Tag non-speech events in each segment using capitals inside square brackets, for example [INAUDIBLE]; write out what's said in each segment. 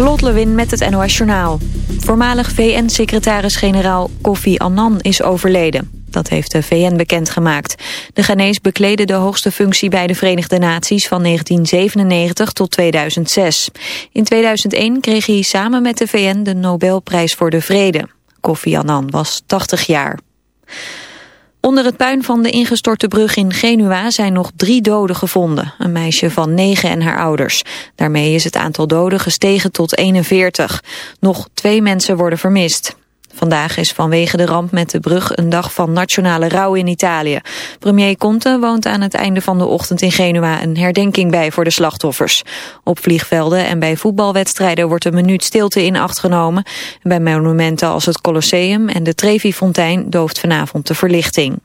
Lot Lewin met het NOS Journaal. Voormalig VN-secretaris-generaal Kofi Annan is overleden. Dat heeft de VN bekendgemaakt. De Ghanese bekleedde de hoogste functie bij de Verenigde Naties van 1997 tot 2006. In 2001 kreeg hij samen met de VN de Nobelprijs voor de Vrede. Kofi Annan was 80 jaar. Onder het puin van de ingestorte brug in Genua zijn nog drie doden gevonden. Een meisje van negen en haar ouders. Daarmee is het aantal doden gestegen tot 41. Nog twee mensen worden vermist. Vandaag is vanwege de ramp met de brug een dag van nationale rouw in Italië. Premier Conte woont aan het einde van de ochtend in Genua een herdenking bij voor de slachtoffers. Op vliegvelden en bij voetbalwedstrijden wordt een minuut stilte in acht genomen. bij monumenten als het Colosseum en de Trevi-fontein dooft vanavond de verlichting.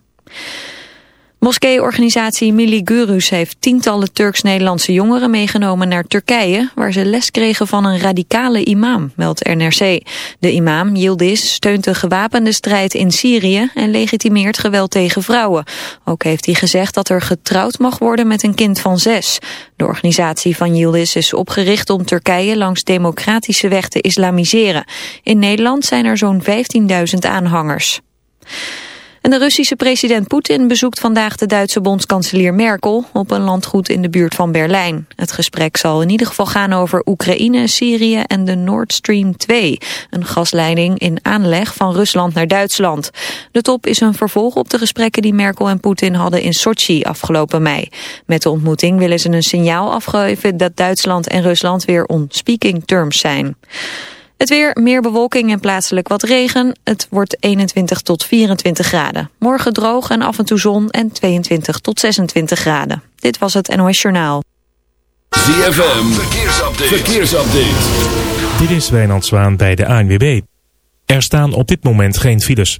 Moskeeorganisatie Milli Gurus heeft tientallen Turks-Nederlandse jongeren meegenomen naar Turkije, waar ze les kregen van een radicale imam, meldt NRC. De imam, Yildiz, steunt de gewapende strijd in Syrië en legitimeert geweld tegen vrouwen. Ook heeft hij gezegd dat er getrouwd mag worden met een kind van zes. De organisatie van Yildiz is opgericht om Turkije langs democratische weg te islamiseren. In Nederland zijn er zo'n 15.000 aanhangers. En de Russische president Poetin bezoekt vandaag de Duitse bondskanselier Merkel op een landgoed in de buurt van Berlijn. Het gesprek zal in ieder geval gaan over Oekraïne, Syrië en de Nord Stream 2, een gasleiding in aanleg van Rusland naar Duitsland. De top is een vervolg op de gesprekken die Merkel en Poetin hadden in Sochi afgelopen mei. Met de ontmoeting willen ze een signaal afgeven dat Duitsland en Rusland weer on speaking terms zijn. Het weer, meer bewolking en plaatselijk wat regen. Het wordt 21 tot 24 graden. Morgen droog en af en toe zon en 22 tot 26 graden. Dit was het NOS Journaal. ZFM, verkeersupdate. verkeersupdate. Dit is Wijnand Zwaan bij de ANWB. Er staan op dit moment geen files.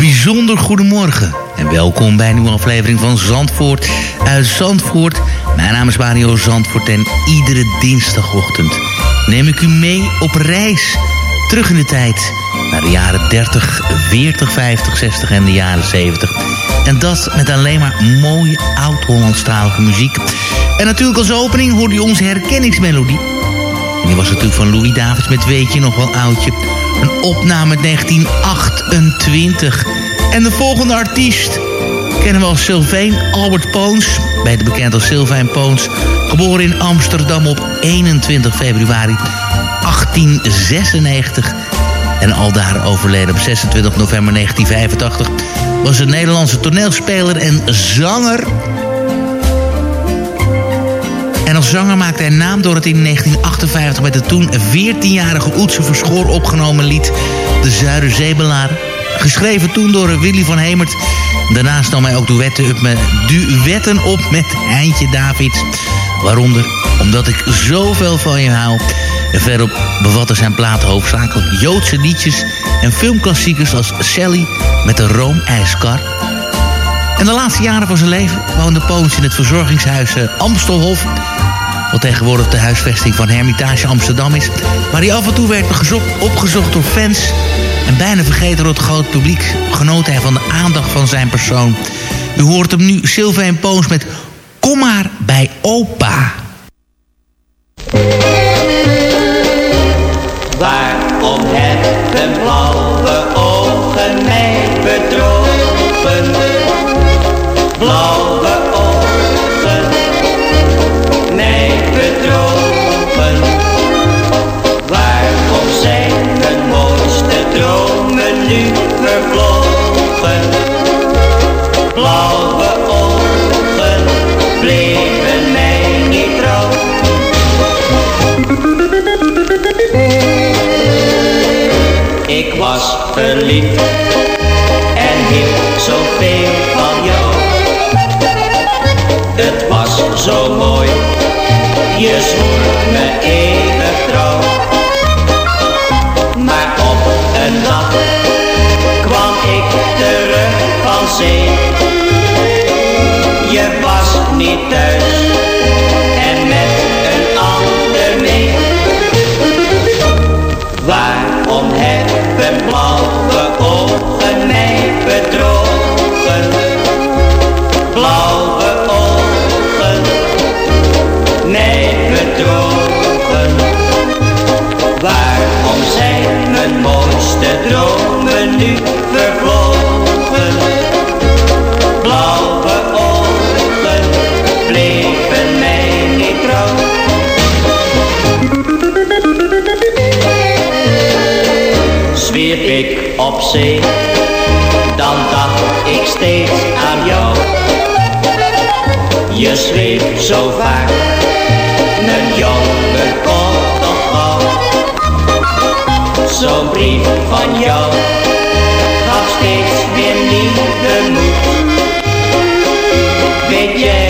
Bijzonder goedemorgen en welkom bij een nieuwe aflevering van Zandvoort uit Zandvoort. Mijn naam is Mario Zandvoort en iedere dinsdagochtend neem ik u mee op reis terug in de tijd naar de jaren 30, 40, 50, 60 en de jaren 70. En dat met alleen maar mooie oud-Hollandstalige muziek. En natuurlijk als opening hoorde u onze herkenningsmelodie. En die was natuurlijk van Louis Davids met Weet je nog wel oudje. Een opname uit 1928. En de volgende artiest kennen we als Sylvain Albert Poons. Beter bekend als Sylvain Poons. Geboren in Amsterdam op 21 februari 1896. En al daar overleden op 26 november 1985. Was een Nederlandse toneelspeler en zanger... Zanger maakte hij naam door het in 1958 met het toen 14-jarige Oetse Verschoor opgenomen lied De Zuiderzeebelaar. Geschreven toen door Willy van Hemert. Daarnaast nam hij ook duetten op met, duetten op met Heintje Davids. Waaronder Omdat ik zoveel van je hou. En verderop bevatte zijn platen hoofdzakelijk Joodse liedjes en filmklassiekers als Sally met de roomijskar. En de laatste jaren van zijn leven woonde Poons in het verzorgingshuis eh, Amstelhof. Wat tegenwoordig de huisvesting van Hermitage Amsterdam is. Waar hij af en toe werd opgezocht door fans. En bijna vergeten door het grote publiek genoot hij van de aandacht van zijn persoon. U hoort hem nu, Sylvain Poons met Kom maar bij opa. Was verliefd en hield zoveel van jou. Het was zo mooi, je zwoer me eeuwig trouw. Maar op een dag kwam ik terug van zee. Dan dacht ik steeds aan jou. Je schreef zo vaak, mijn jongen komt toch gauw. Zo'n brief van jou gaf steeds weer nieuwe moed. Weet jij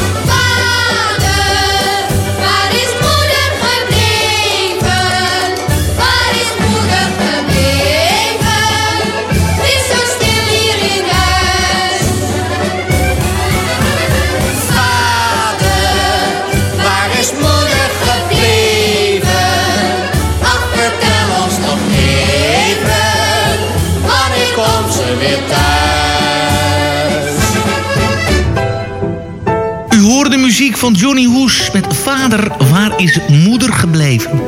Van Johnny Hoes met Vader, waar is moeder gebleven?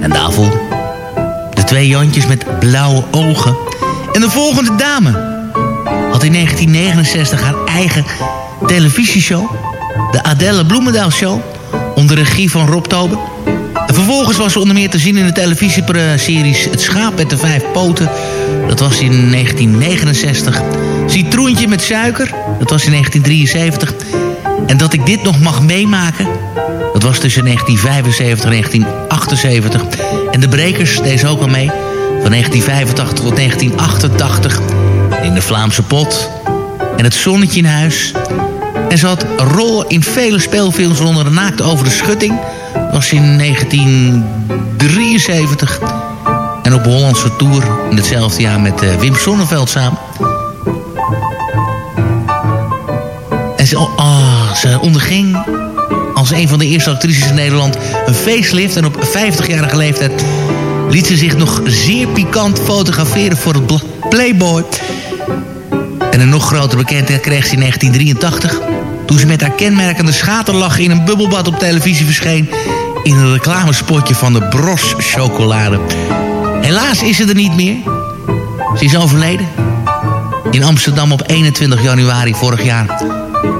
En daarvoor de twee Jantjes met blauwe ogen. En de volgende dame had in 1969 haar eigen televisieshow. De Adelle Bloemendaal Show. Onder regie van Rob Toben. En vervolgens was ze onder meer te zien in de televisieseries Het Schaap met de Vijf Poten. Dat was in 1969. Citroentje met suiker. Dat was in 1973. En dat ik dit nog mag meemaken. Dat was tussen 1975 en 1978. En de Brekers deze ook al mee. Van 1985 tot 1988. In de Vlaamse pot. En het zonnetje in huis. En ze had in vele speelfilms onder de naakte over de schutting. Dat was in 1973. En op Hollandse Tour in hetzelfde jaar met uh, Wim Sonneveld samen. Ze, oh, ze onderging als een van de eerste actrices in Nederland een facelift. En op 50-jarige leeftijd liet ze zich nog zeer pikant fotograferen voor het Playboy. En een nog grotere bekendheid kreeg ze in 1983... toen ze met haar kenmerkende schaterlach in een bubbelbad op televisie verscheen... in een reclamespotje van de Bros chocolade. Helaas is ze er niet meer. Ze is overleden. In Amsterdam op 21 januari vorig jaar.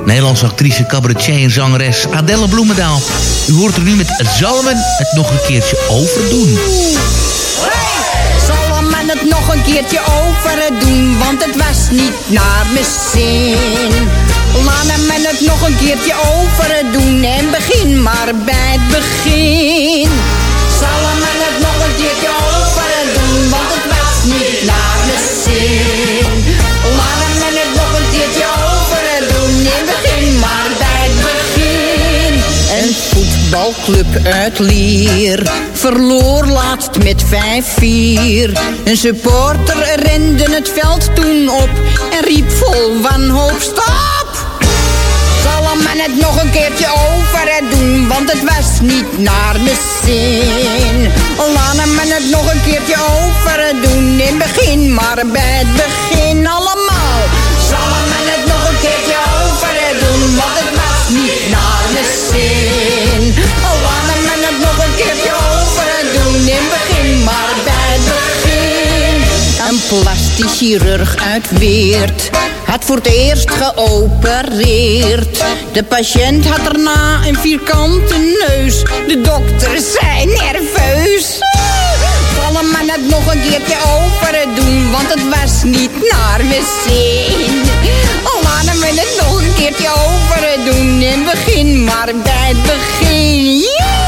Nederlandse actrice, cabaretier en zangeres Adelle Bloemendaal. U hoort er nu met Zalmen het nog een keertje overdoen. Zal men het nog een keertje overdoen, want het was niet naar mijn zin. Laat men het nog een keertje overdoen en begin maar bij het begin. Zal voetbalclub uit Lier verloor laatst met 5-4. Een supporter rende het veld toen op en riep vol wanhoop stop. Zal men het nog een keertje over doen, want het was niet naar de zin. Laat men het nog een keertje over doen, in begin maar bij het begin allemaal. Plastisch chirurg uit Weert had voor het eerst geopereerd. De patiënt had daarna een vierkante neus. De dokter zei nerveus. Vallen men het nog een keertje over doen, want het was niet naar mijn zin. Laten we het nog een keertje over doen en begin maar bij het begin.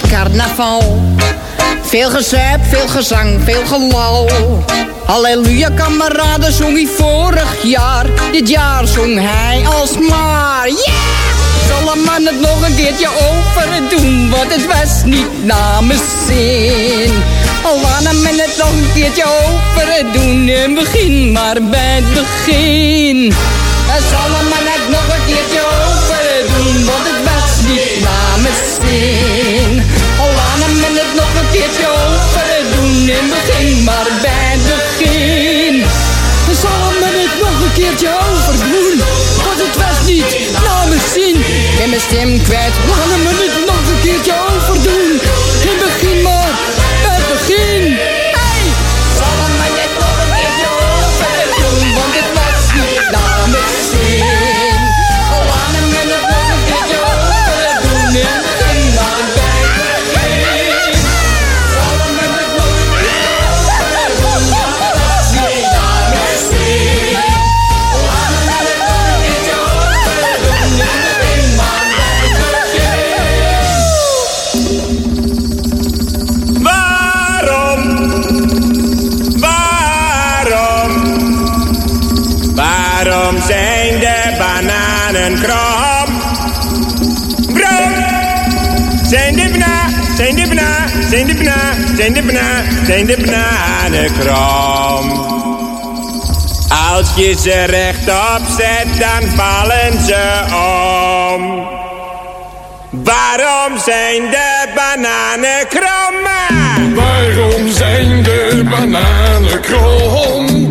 Het? Veel gezuip, veel gezang, veel gelal. Halleluja, kameraden, zong hij vorig jaar. Dit jaar zong hij alsmaar. Yeah! Zal een man het nog een keertje over doen, want het was niet mijn zin. Al men het nog een keertje over doen en begin maar bij het begin. Zal een man het nog een keertje over doen, want het was niet mijn zin. Doen en begin maar bij het begin. Zal men het nog een keertje over doen, want het was niet naar mijn zin. Ik ben mijn stem kwijt, laat me het nog een keertje kram. Brood, zijn de bananen, zijn de zijn de bananen, zijn de bananen, zijn de. Als je ze rechtop zet, dan vallen ze om. Waarom zijn de bananen krom? Waarom zijn de bananen krom?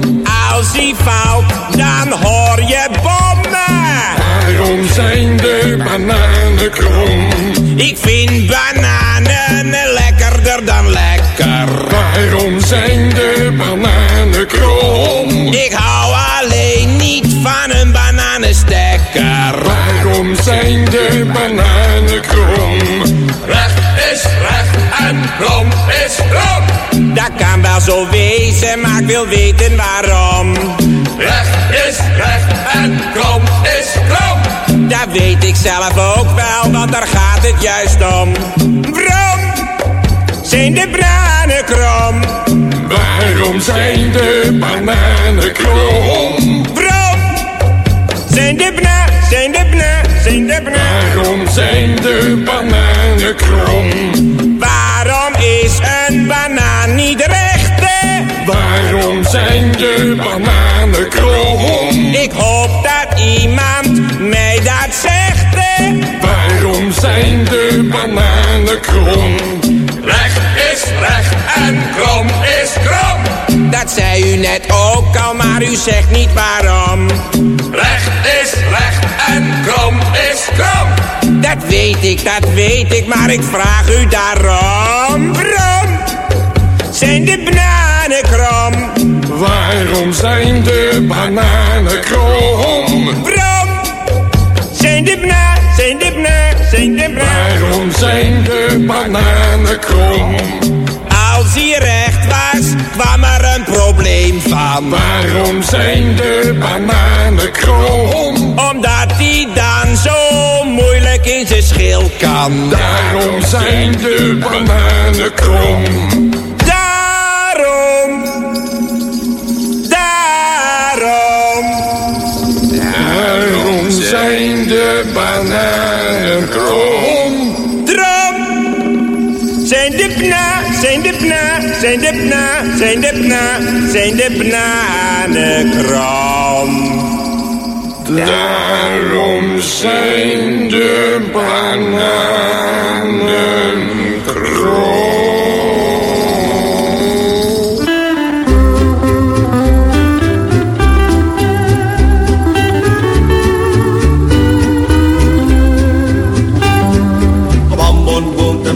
Als die valt, dan hoor je de bananen krom? Ik vind bananen lekkerder dan lekker. Waarom zijn de bananen krom? Ik hou alleen niet van een bananenstekker. Waarom zijn de bananen krom? Recht is recht en krom is krom. Dat kan wel zo wezen, maar ik wil weten waarom. Recht is recht en krom is krom. Dat weet ik zelf ook wel, want daar gaat het juist om. Waarom zijn de bananen krom? Waarom zijn de bananen krom? Waarom zijn de bananen, zijn de bananen, zijn de? Waarom zijn de bananen krom? Waarom is een banaan niet recht? hè? Waarom zijn de bananen krom? Ik hoop dat zijn de bananen krom? Recht is recht en krom is krom. Dat zei u net ook al, maar u zegt niet waarom. Recht is recht en krom is krom. Dat weet ik, dat weet ik, maar ik vraag u daarom. Waarom zijn de bananen krom? Waarom zijn de bananen krom? Waarom zijn de bananen, zijn de bananen, zijn de bananen? Waarom zijn de bananen krom? Als hij recht was, kwam er een probleem van. Waarom zijn de bananen krom? Omdat hij dan zo moeilijk in zijn schil kan. Daarom zijn de bananen krom. Daarom. Daarom. Daarom zijn de bananen krom. Drom. Zijn de bna, zijn de bna, zijn de bna, zijn de bna, zijn de bananen krom. Daarom zijn de bananen krom.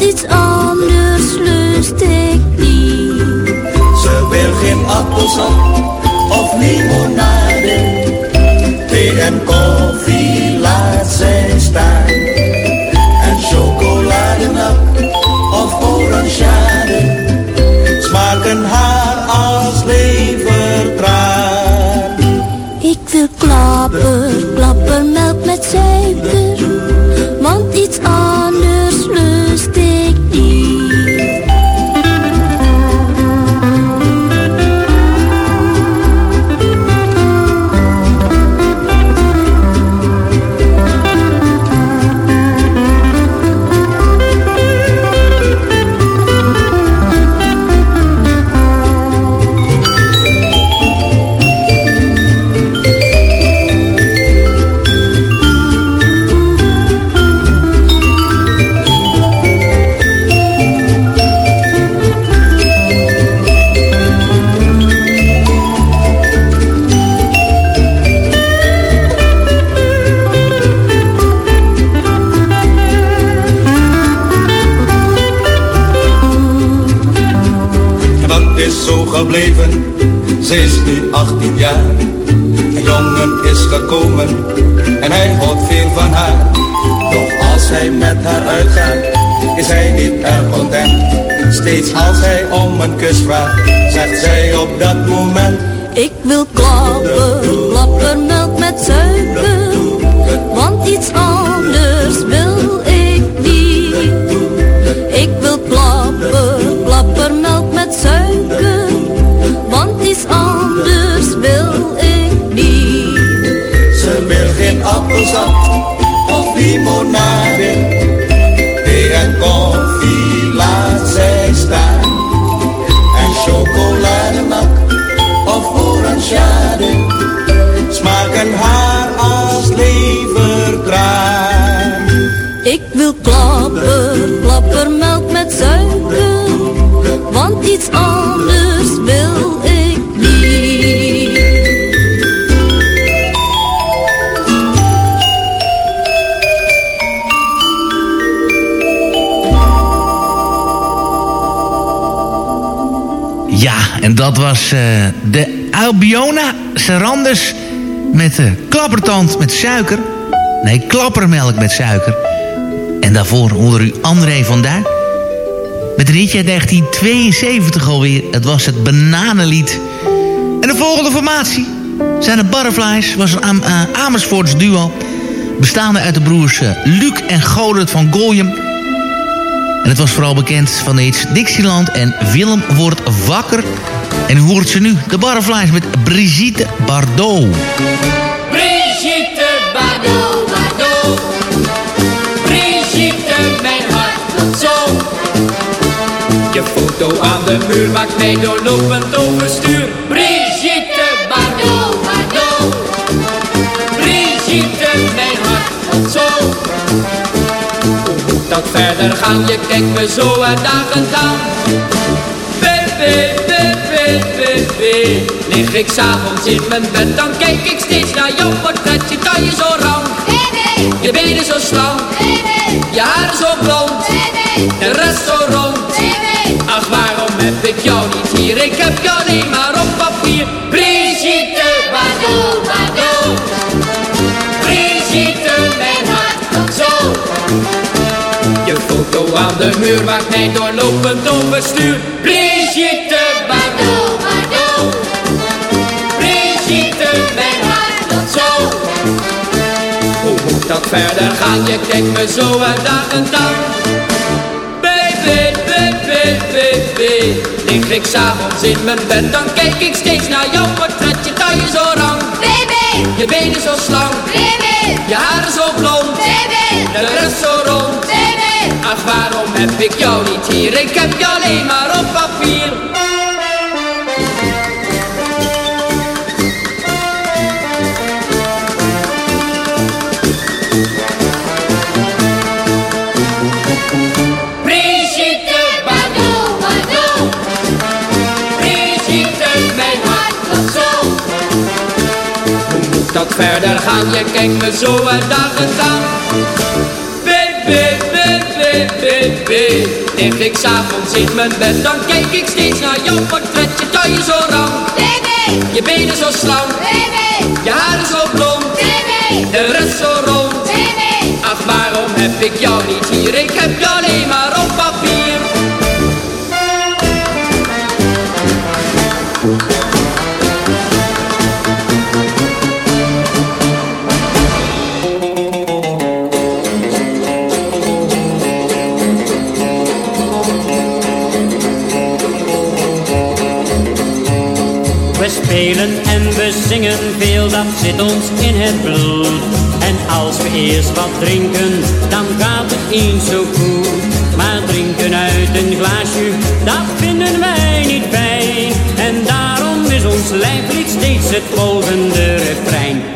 Iets anders lust ik niet. Ze wil geen appelsap of limonade. Gebleven, ze is nu 18 jaar. Een jongen is gekomen en hij houdt veel van haar. Doch als hij met haar uitgaat, is hij niet erg content. Steeds als hij om een kus vraagt, zegt zij op dat moment. Ik wil klapper, klappermelk met suiker. Geen eh, de Albiona Saranders met de klappertand met suiker. Nee, klappermelk met suiker. En daarvoor hoorde u André van Duin. Met een liedje uit 1972 alweer. Het was het Bananenlied. En de volgende formatie zijn de Butterflies. was een eh, Amersfoorts duo. Bestaande uit de broers eh, Luc en Godert van Gooiem. En het was vooral bekend van de hits Dixieland en Willem wordt wakker. En u hoort ze nu, de Butterflies met Brigitte Bardot. Brigitte Bardot, Bardot. Brigitte, mijn hart zo. Je foto aan de muur maakt mij doorlopend overstuur. Brigitte Bardot, Bardot. Brigitte, mijn hart zo. Hoe moet dat verder gaan? Je kijkt me zo uit dagen aan. Baby, Lig ik s'avonds in mijn bed, dan kijk ik steeds naar jouw portret. Je taille zo rauw, je benen zo slank, je haren zo blond, de rest zo rond. Ach, waarom heb ik jou niet hier? Ik heb jou alleen maar op papier. Brigitte, Bardot, Bardot. Brigitte, mijn hart zo. Je foto aan de muur maakt mij doorlopend overstuur. Brigitte, dat verder gaan? Je kijkt me zo uit dagen aan. Baby, baby, baby. Lig ik s'avonds in mijn bed, dan kijk ik steeds naar jouw portret. Je taille zo rank, baby. Je benen zo slank, baby. Je haren zo blond, baby. De rest zo rond, baby. Ach, waarom heb ik jou niet hier? Ik heb jou alleen maar op verder gaan? Je kijkt me zo uit dagen aan. Baby, baby, baby. Lig ik s'avonds in mijn bed, dan kijk ik steeds naar jouw portret. Je taille zo rank, baby. Je benen zo slank, baby. Je haren zo blond, baby. De rest zo rond, baby. Ach, waarom heb ik jou niet hier? Ik heb jou alleen maar spelen en we zingen veel, dat zit ons in het bloed. En als we eerst wat drinken, dan gaat het eens zo goed. Maar drinken uit een glaasje, dat vinden wij niet fijn. En daarom is ons lijflied steeds het volgende refrein.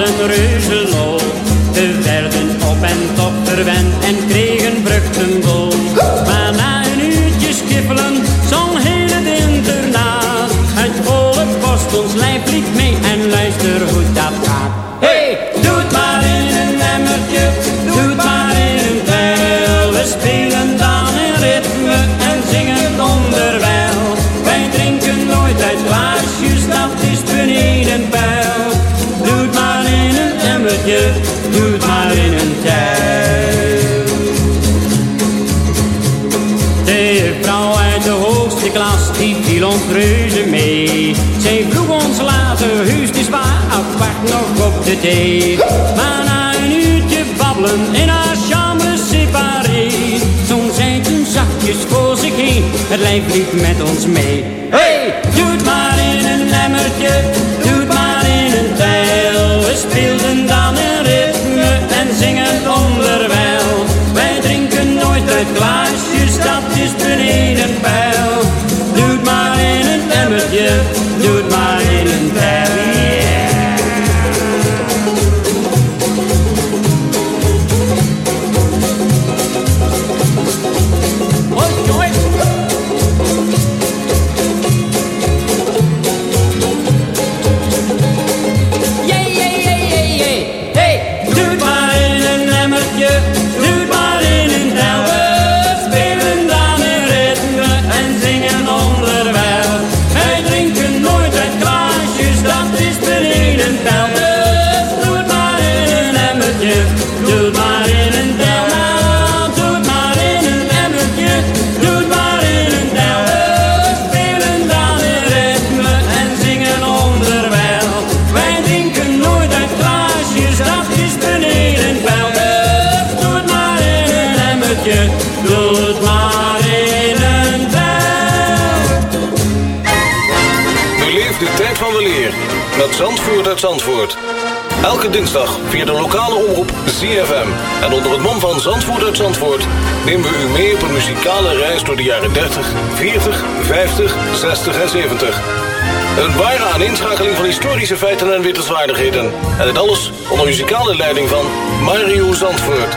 Hadden reuze lol. We werden op en top verwend en kregen vruchtenbol. Ons reuze mee. Zij vroeg ons later, het is waar, wacht nog op de thee. Maar na een uurtje babbelen in haar chambre séparé. Toen zei toen zachtjes voor zich heen, het lijf liep met ons mee. Hey, doe het maar in een emmertje, doe het maar in een tijl. We speelden dan een ritme en zingen onderwijl. Wij drinken nooit uit glaasjes, feiten en wittelswaardigheden. En dit alles onder muzikale leiding van Mario Zandvoort.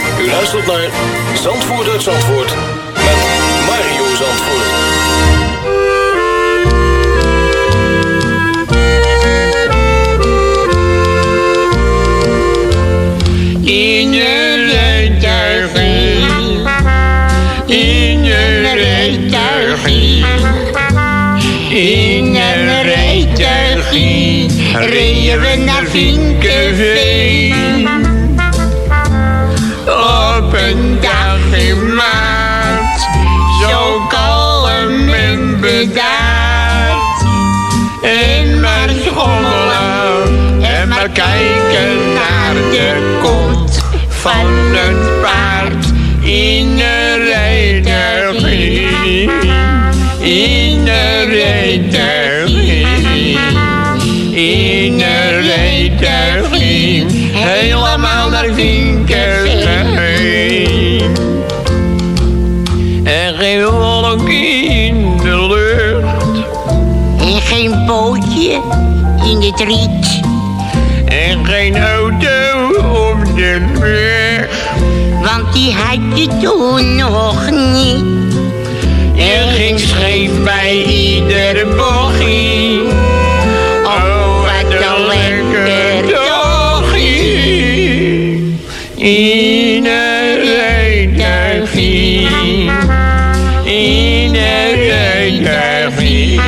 U luistert naar Zandvoort uit Zandvoort met Mario Zandvoort. In je rijtuigje, in je rijtuigje, in een rijtuigje, reden we naar Vinkenveen. Van het paard in een rijtuigje. In een rijtuigje. In een rijtuigje. Helemaal naar Vinkenveen. En geen wolk in de lucht. En geen bootje in het riet. En geen had je toen nog niet. Er ging scheef bij iedere bochtje. Oh, wat een lekker dagje. In een rijtuigje. In een rijtuigje.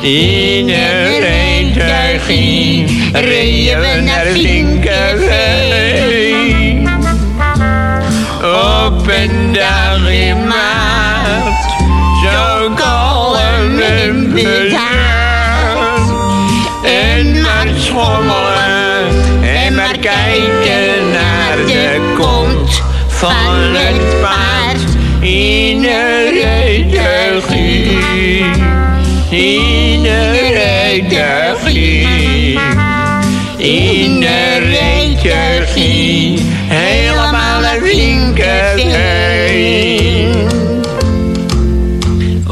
In een rijtuigje. Reden we naar Vinkenveen. Dag in maart. Zo kalm en bedaard. En maar schommelen. En maar kijken naar de kont van het paard. In een rijtuigje.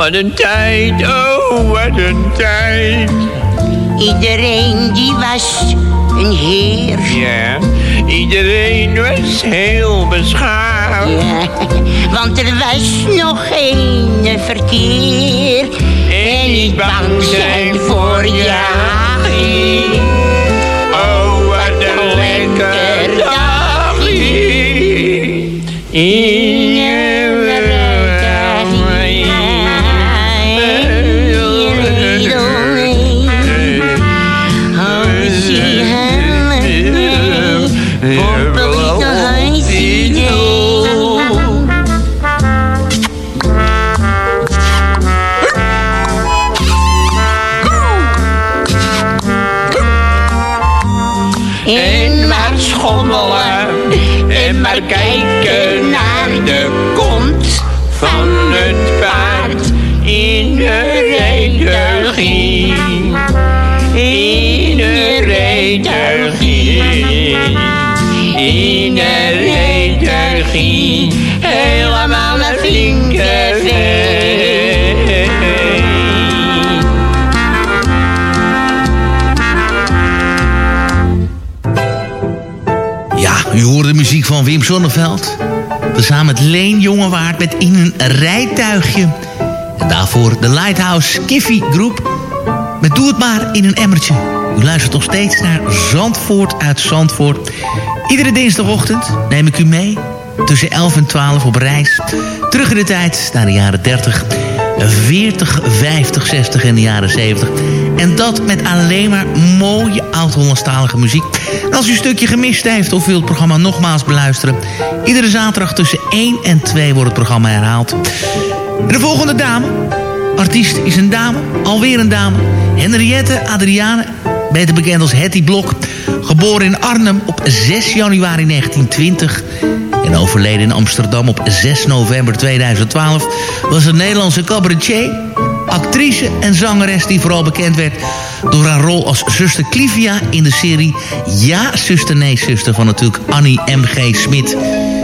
Wat een tijd, oh wat een tijd. Iedereen die was een heer. Ja, iedereen was heel beschaamd. Ja, want er was nog geen verkeer. En niet bang zijn voor jagie. Oh, wat een lekker dagje. Rijtuigie. In de rijtuigie. Helemaal een flinke. Ja, u hoorde de muziek van Wim Sonneveld. Tezamen met Leen Jongewaard met In een rijtuigje. En daarvoor de Lighthouse Kiffy Groep. Met Doe het maar in een emmertje. U luistert nog steeds naar Zandvoort uit Zandvoort. Iedere dinsdagochtend neem ik u mee. Tussen 11 en 12 op reis. Terug in de tijd naar de jaren 30, 40, 50, 60 en de jaren 70. En dat met alleen maar mooie oud-Hollandstalige muziek. En als u een stukje gemist heeft of wilt het programma nogmaals beluisteren... iedere zaterdag tussen 1 en 2 wordt het programma herhaald. De volgende dame, artiest is een dame, alweer een dame. Henriette Adriane, beter bekend als Hetty Blok. Geboren in Arnhem op 6 januari 1920 en overleden in Amsterdam op 6 november 2012... was een Nederlandse cabaretier, actrice en zangeres... die vooral bekend werd door haar rol als zuster Clivia... in de serie Ja, zuster, nee, zuster... van natuurlijk Annie M.G. Smit.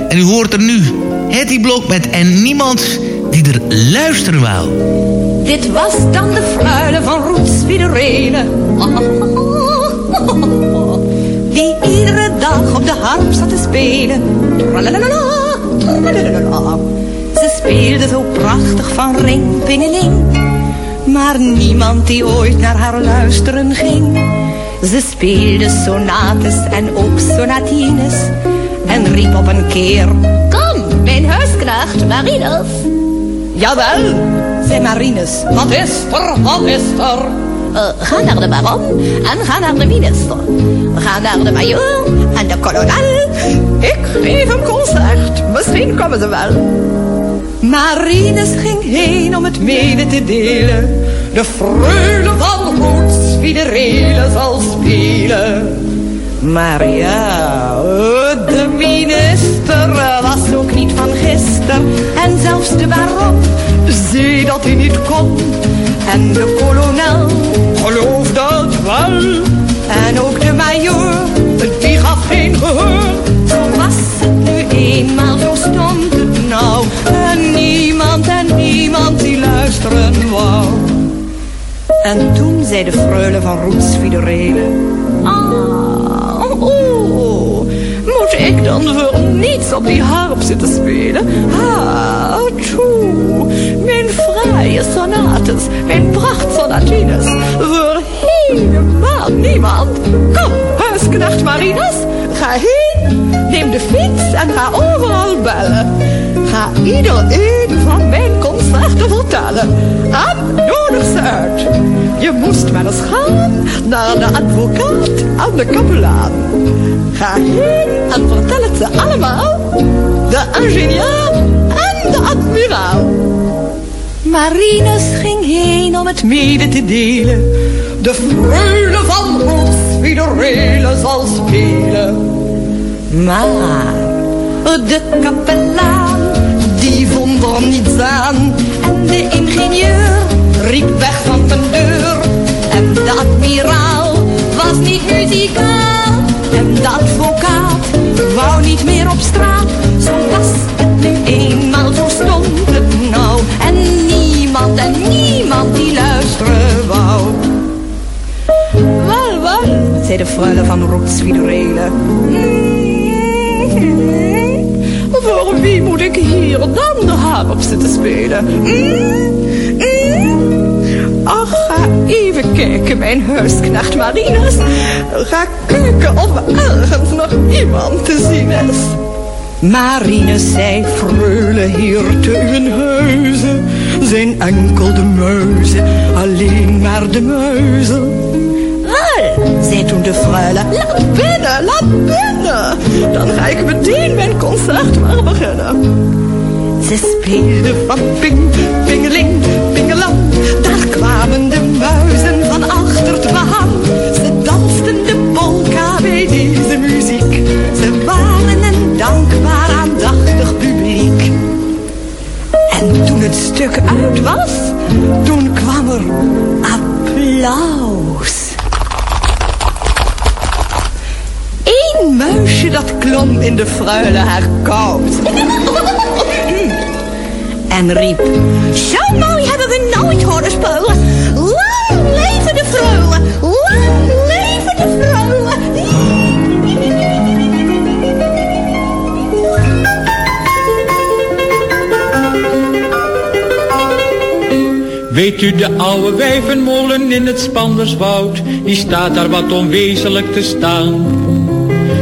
En u hoort er nu Hetty Blok met En Niemand die er luisteren wou. Dit was dan de fruile van Roets. [LAUGHS] Die iedere dag op de harp zat te spelen. Ze speelde zo prachtig van ring, pingeling. Maar niemand die ooit naar haar luisteren ging. Ze speelde sonates en ook sonatines. En riep op een keer... Kom, mijn huisknecht, Marinus. Jawel, zei Marinus. Wat is? Uh, ga naar de baron en ga naar de minister. Ga naar de majoor en de kolonel. Ik geef een concert, misschien komen ze wel. Marinus ging heen om het mede te delen. De freule van Roets, wie de relen zal spelen. Maar ja, de minister was ook niet van gisteren. En zelfs de baron zei dat hij niet kon. En de En toen zei de freule van Roets Ah, oh, moet ik dan voor niets op die harp zitten spelen? Ah, toe, mijn fraaie sonates, mijn prachtsonatines, voor helemaal niemand. Kom, huisknecht Marinus, ga heen, neem de fiets en ga overal bellen. Ga iedereen van mijn concerten vertellen. En nodig ze uit. Je moest maar eens gaan naar de advocaat en de kapelaan. Ga heen en vertel het ze allemaal. De ingenieur en de admiraal. Marinus ging heen om het mede te delen. De freule van Roets, wie de relen zal spelen. Maar de kapelaan, er niets aan. En de ingenieur riep weg van de deur. En de admiraal was niet muzikaal. En de advocaat wou niet meer op straat. Zo was het nu eenmaal, zo stond het nou. En niemand en niemand die luisteren wou. Wel, wel, zei de freule van Rotswiederelen. Wie moet ik hier dan de haar op zitten spelen? Mm, mm. Ach, ga even kijken, mijn huisknecht Marinus. Ga kijken of er ergens nog iemand te zien is. Marinus zei, freule hier te uw huizen zijn enkel de muizen, alleen maar de muizen. Zei toen de freule, laat binnen, laat binnen. Dan ga ik meteen mijn concert maar beginnen. Ze speelde van ping, pingeling, pingelang. Daar kwamen de muizen van achter het behang. Ze dansten de polka bij deze muziek. Ze waren een dankbaar aandachtig publiek. En toen het stuk uit was, toen kwam er applaus. Muisje dat klom in de fruile haar koud. [LAUGHS] En riep, zo mooi hebben we nooit horen spelen. Lang leven de fruile, lang leven de fruile. Weet u de oude wijvenmolen in het Spanderswoud, die staat daar wat onwezenlijk te staan.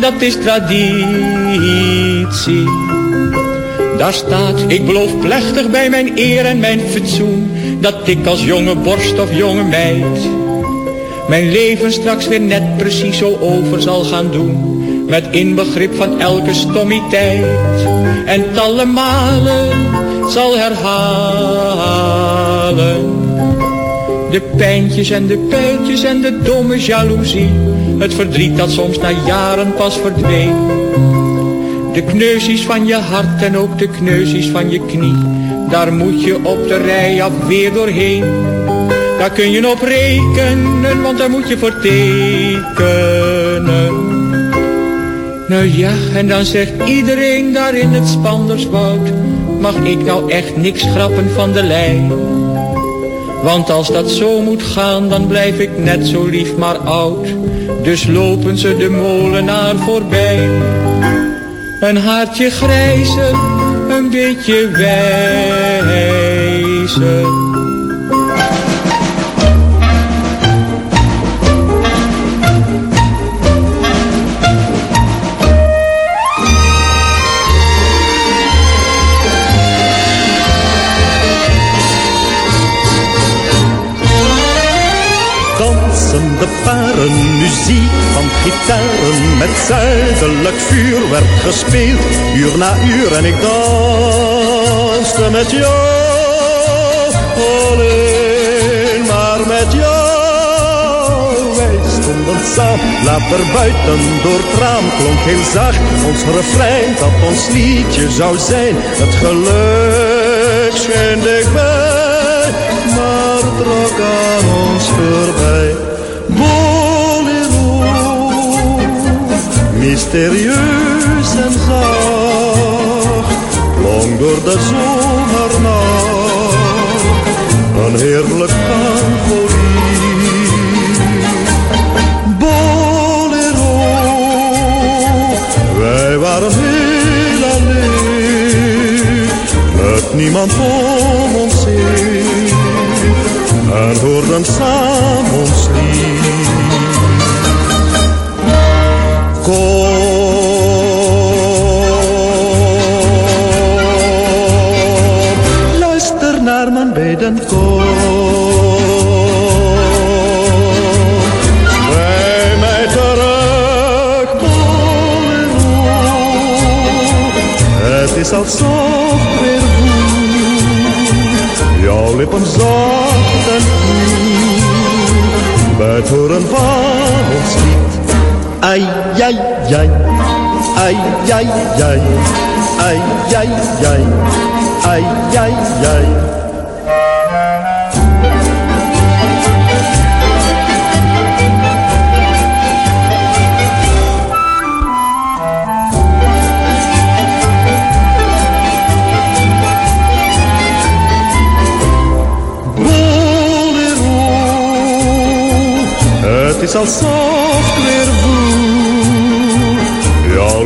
dat is traditie. Daar staat, ik beloof plechtig bij mijn eer en mijn fatsoen, dat ik als jonge borst of jonge meid, mijn leven straks weer net precies zo over zal gaan doen. Met inbegrip van elke stommiteit. En talle malen zal herhalen. De pijntjes en de pijntjes en de domme jaloezie. Het verdriet dat soms na jaren pas verdween. De kneuzies van je hart en ook de kneuzies van je knie. Daar moet je op de rij af weer doorheen. Daar kun je op rekenen, want daar moet je voor tekenen. Nou ja, en dan zegt iedereen daar in het Spanderswoud, mag ik nou echt niks grappen van de lijn? Want als dat zo moet gaan, dan blijf ik net zo lief maar oud. Dus lopen ze de molenaar voorbij. Een haartje grijzer, een beetje wijzer. Dansende paren, muziek van gitaren Met zuidelijk vuur werd gespeeld. Uur na uur en ik danste met jou. Alleen maar met jou Wij stonden samen, later buiten door het raam Klonk heel zacht ons refrein Dat ons liedje zou zijn. Het geluk scheen dichtbij, maar trok aan ons voorbij. Mysterieus en zacht, klonk door de zomernacht, een heerlijk kangolie. Bolero, wij waren heel alleen, met niemand om ons heen, en hoorden samen ons lied. Kom, luister naar mijn bedenkoor. Bij mij terug. Het is alsof ik weer voel. Jouw lippen zacht en koel. Bij het horen van ons lied. Ai, ai, ai. Ai, ai, ai. Ai, ai, ai. Ai, ai, ai. Bolero, het is alsof ik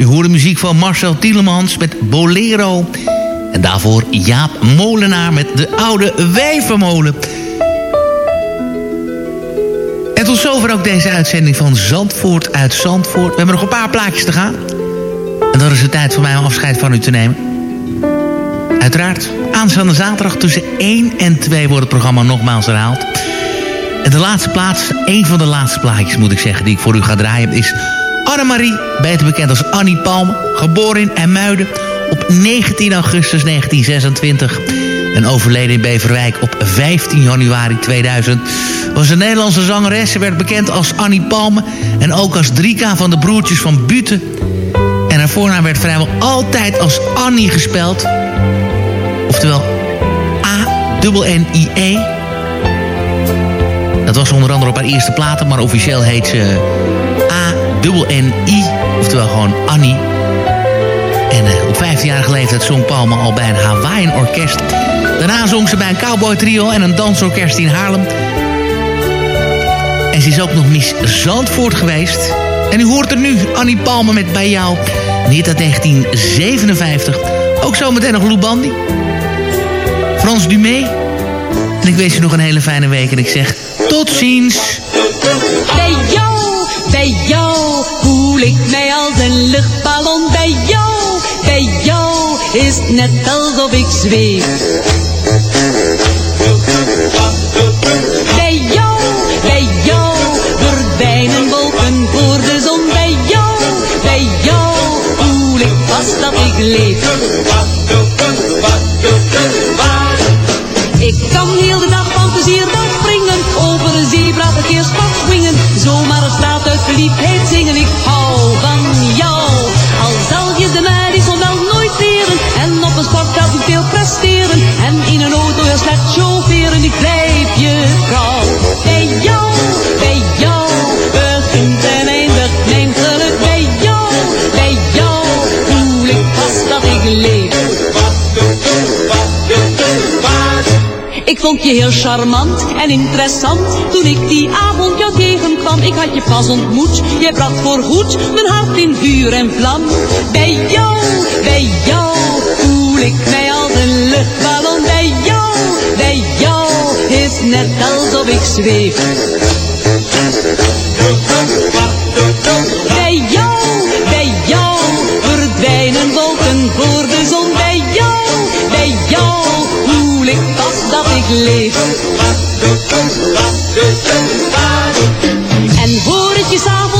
U hoorde muziek van Marcel Tielemans met Bolero. En daarvoor Jaap Molenaar met de oude wijvermolen. En tot zover ook deze uitzending van Zandvoort uit Zandvoort. We hebben nog een paar plaatjes te gaan. En dan is het tijd voor mij om afscheid van u te nemen. Uiteraard, aanstaande zaterdag tussen 1 en 2 wordt het programma nogmaals herhaald. En de laatste plaats, een van de laatste plaatjes moet ik zeggen... die ik voor u ga draaien, is Annemarie, beter bekend als Annie Palme... geboren in IJmuiden op 19 augustus 1926... en overleden in Beverwijk op 15 januari 2000... was een Nederlandse zangeres. Ze werd bekend als Annie Palme... en ook als Drika van de broertjes van Buten... En haar voornaam werd vrijwel altijd als Annie gespeld. Oftewel A-N-N-I-E. Dat was onder andere op haar eerste platen, maar officieel heet ze A-N-N-I. Oftewel gewoon Annie. En eh, op 15-jarige leeftijd zong Palme al bij een Hawaiian orkest. Daarna zong ze bij een cowboy trio en een dansorkest in Haarlem. En ze is ook nog Miss Zandvoort geweest. En u hoort er nu, Annie Palme met Bij jou. Niet uit 1957. Ook zometeen nog Lou. Frans Dumé. En ik wens je nog een hele fijne week. En ik zeg tot ziens. Bij jou, bij jou voel ik mij als een luchtballon. Bij jou, bij jou is het net alsof ik zweef. Bij jou, bij jou verdwijnen wolken voor de zon. Bij jou, bij jou voel ik vast dat ik leef. Ik kan heel verliefdheid zingen. Ik hou van jou, al zal je de Madison wel nooit leren, en op een sportveld niet veel presteren, en in een auto heel slecht chaufferen. Ik blijf je trouw, bij jou, bij jou, begint en eindigt mijn geluk. Bij jou, bij jou, voel ik vast dat ik leef. Ik vond je heel charmant en interessant Toen ik die avond Ik had je pas ontmoet. Je bracht voorgoed mijn hart in vuur en vlam. Bij jou, bij jou Voel ik mij als een luchtballon. Bij jou, bij jou Is net alsof ik zweef. Bij jou, bij jou Verdwijnen wolken voor de zon. Bij jou, bij jou Voel ik leef. En hoor ik je s'avonds de trap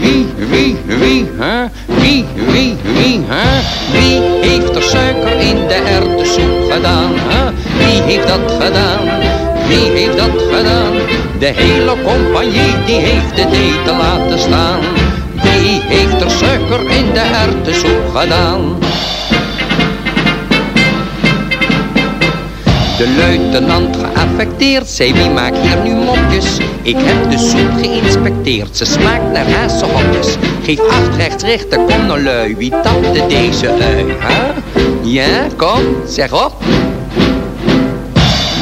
Wie, wie, wie, hè? Wie, wie, wie, hè? Wie heeft er suiker in de erwtensoep gedaan, hè? Wie heeft dat gedaan? Wie heeft dat gedaan? De hele compagnie die heeft het eten laten staan. Wie heeft er suiker in de erwtensoep gedaan? De luitenant geaffecteerd zei wie maakt hier nu mopjes Ik heb de soep geïnspecteerd, ze smaakt naar hazenhokjes Geef acht rechts richten, kom nou lui, wie tapte deze ui, hè? Ja, kom, zeg op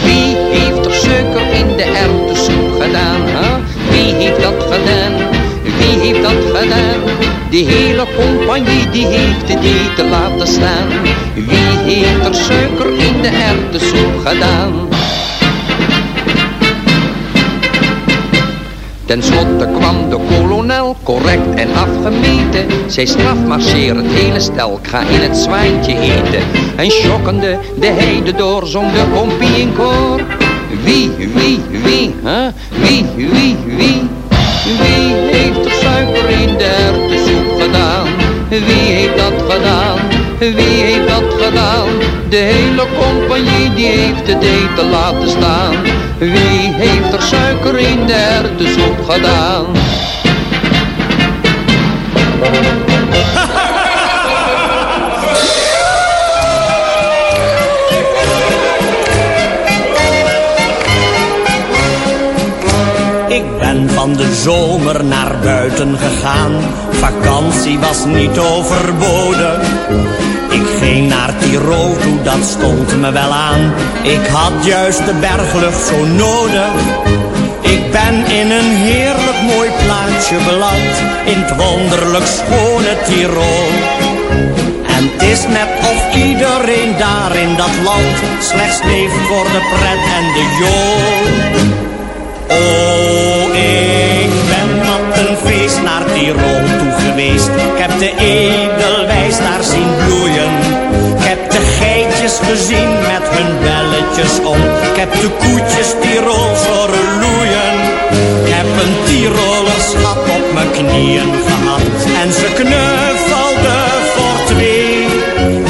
Wie heeft er suiker in de erwtensoep gedaan, hè? Wie heeft dat gedaan? Wie heeft dat gedaan? De hele compagnie die heeft het eten laten staan. Wie heeft er suiker in de erwtensoep gedaan? Ten slotte kwam de kolonel, correct en afgemeten. Zij strafmarcheer het hele stel, ik ga in het zwijntje eten. En schokkende de heide door, zong de kompie in koor. Wie, wie, wie, hè? Wie, wie, wie? Wie heeft er suiker in de erwtensoep gedaan? Wie heeft dat gedaan? Wie heeft dat gedaan? De hele compagnie die heeft het eten laten staan. Wie heeft er suiker in de erwtensoep gedaan? Ik ben van de zomer naar buiten gegaan. Vakantie was niet overboden. Ik ging naar Tirol toe, dat stond me wel aan. Ik had juist de berglucht zo nodig. Ik ben in een heerlijk mooi plaatsje beland. In het wonderlijk schone Tirol. En het is net of iedereen daar in dat land slechts leeft voor de pret en de jool. Oh, ik ben op een feest naar Tirol toe geweest. Ik heb de edelwijs gezien met hun belletjes om. Ik heb de koetjes Tirol horen loeien. Ik heb een Tirolerschap op mijn knieën gehad. En ze knuffelde voor twee.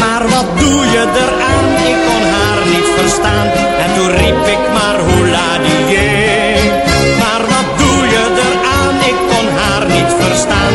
Maar wat doe je eraan? Ik kon haar niet verstaan. En toen riep ik maar hoela die Maar wat doe je eraan? Ik kon haar niet verstaan.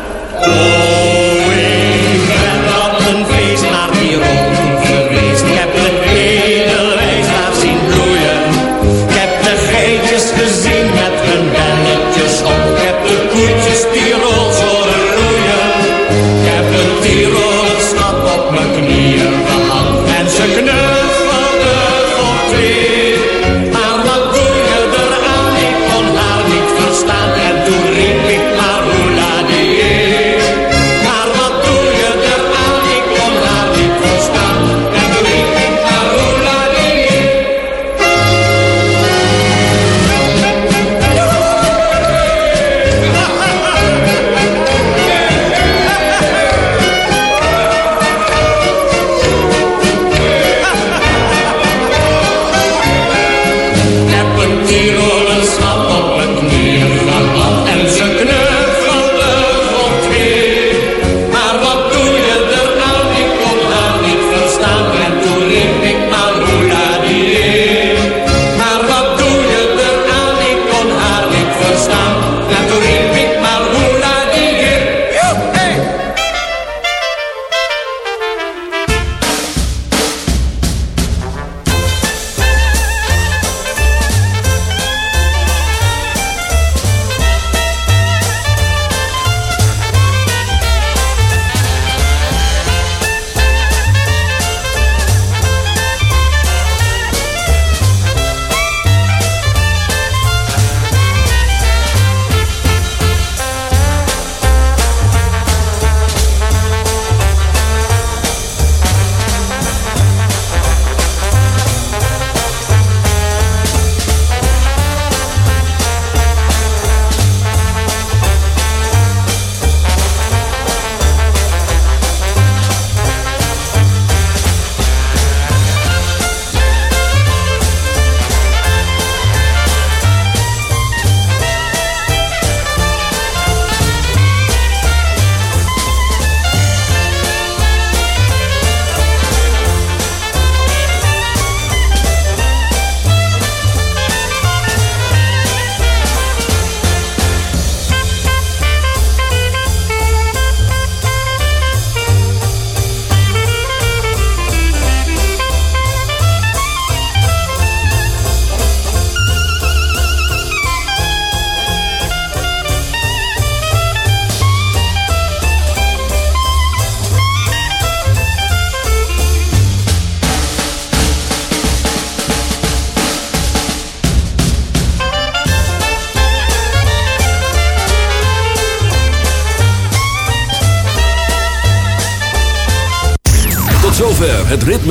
Oh,